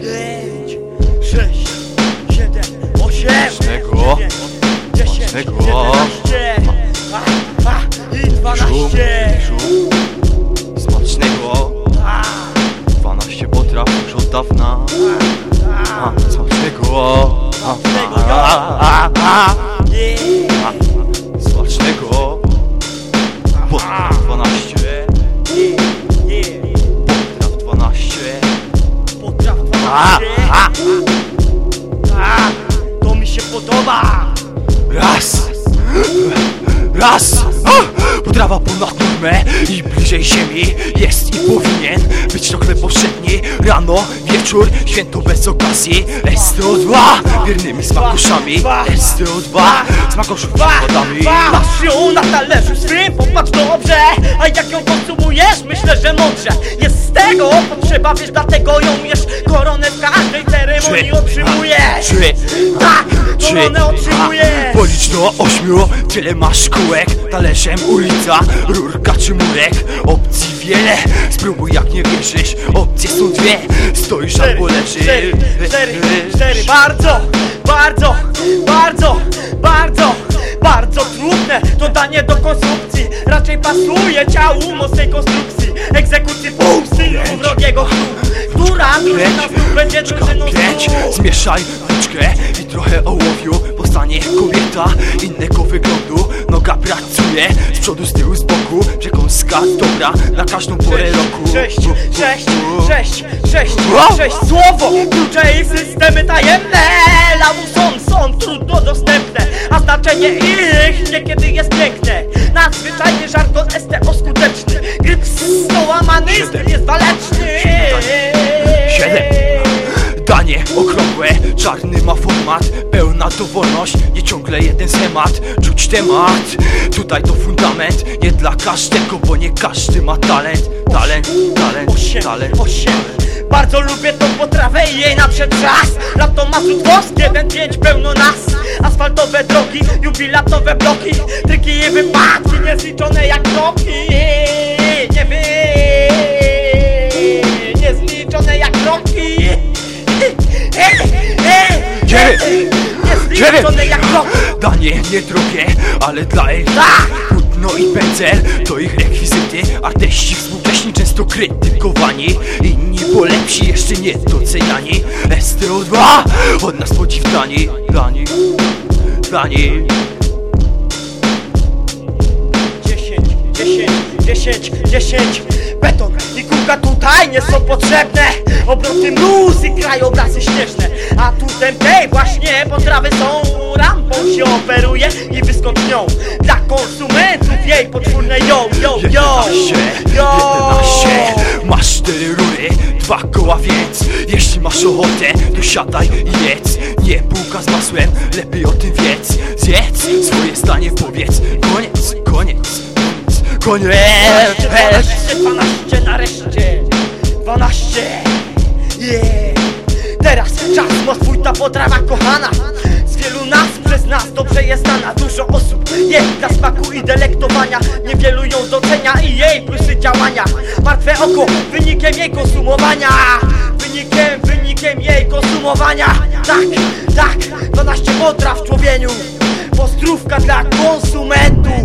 pięć, sześć, siedem, osiem, dziewięć, dziesięć, jedenaście, i dwanaście. A, 12 a, a, To mi się podoba. Raz. Raz. A! Potrawa ponad normę i bliżej ziemi Jest i powinien być chleb powszedni. Rano, wieczór, święto bez okazji. STO2 wiernymi smakoszami. STO2 smakoszów przykładami Masz ją na talerzu swym, popatrz dobrze. A jak ją konsumujesz, myślę, że mądrze. Jest z tego potrzeba, wiesz, dlatego ją jesz Koronę w każdej ceremonii Trzy, otrzymujesz Trzy, Tak, koronę otrzymujesz a, Policz do ośmiu, tyle masz kółek Talerzem ulica, rurka czy murek. Opcji wiele, spróbuj jak nie wierzysz. Opcje są dwie, stoisz albo leżysz. cztery, cztery, cztery. Bardzo, bardzo, bardzo, bardzo Bardzo trudne to danie do konsumpcji Raczej pasuje ciału mocnej konstrukcji. Egzekucji stylu wrogiego drużyna znów będzie drużyną znów zmieszaj włóczkę i trochę ołowiu Powstanie kobieta innego wyglądu. Noga pracuje, z przodu, z tyłu, z boku Przekąska dobra na każdą porę roku. Sześć, sześć, sześć, sześć, sześć Słowo, klucze i systemy tajemne. Lamuson są trudno dostępne A znaczenie ich niekiedy jest piękne. Nadzwyczajnie żargon STO skuteczny Gryp łamany Siedem. jest waleczny. Okrągłe, czarny ma format Pełna dowolność, nie ciągle jeden schemat. Czuć temat, tutaj to fundament Nie dla każdego, bo nie każdy ma talent. Talent, talent, Osiem, talent. osiem. Bardzo lubię tą potrawę i jej naprzed czas. Lato Mazut Wosk, jeden pięć pełno nas. Asfaltowe drogi, jubilatowe bloki Tryki i wypadki, niezliczone jak kroki Jerry! Jerry! Danie nie drugie, ale dla ich Płótno i pędzel to ich rekwizyty. Artyści współcześni często krytykowani. Inni bo lepsi jeszcze nie doceniani. STO2 od nas podziwdani Dani, Dani 10, 10, 10, 10 jeśli kółka tutaj nie są potrzebne. Obroty mnóstwo i krajobrazy śnieżne. A tu ten tej właśnie potrawy są Rampą się operuje i wyskąd nią Dla konsumentów jej podwórne yo, yo, yo. 11, yo. masz cztery rury, dwa koła więc Jeśli masz ochotę, to siadaj i jedz. Nie bułka z masłem, lepiej o tym wiedz. Zjedz swoje zdanie, powiedz. Koniec, koniec, koniec, koniec. 12, 12 nareszcie. 12 Yeah. Teraz czas, no swój ta potrawa kochana. Z wielu nas, przez nas dobrze jest znana. Dużo osób je dla smaku i delektowania. Niewielu ją docenia i jej plusy działania. Martwe oko wynikiem jej konsumowania. Wynikiem, wynikiem jej konsumowania. Tak, tak, 12 potraw człowieniu. Postrówka dla konsumentów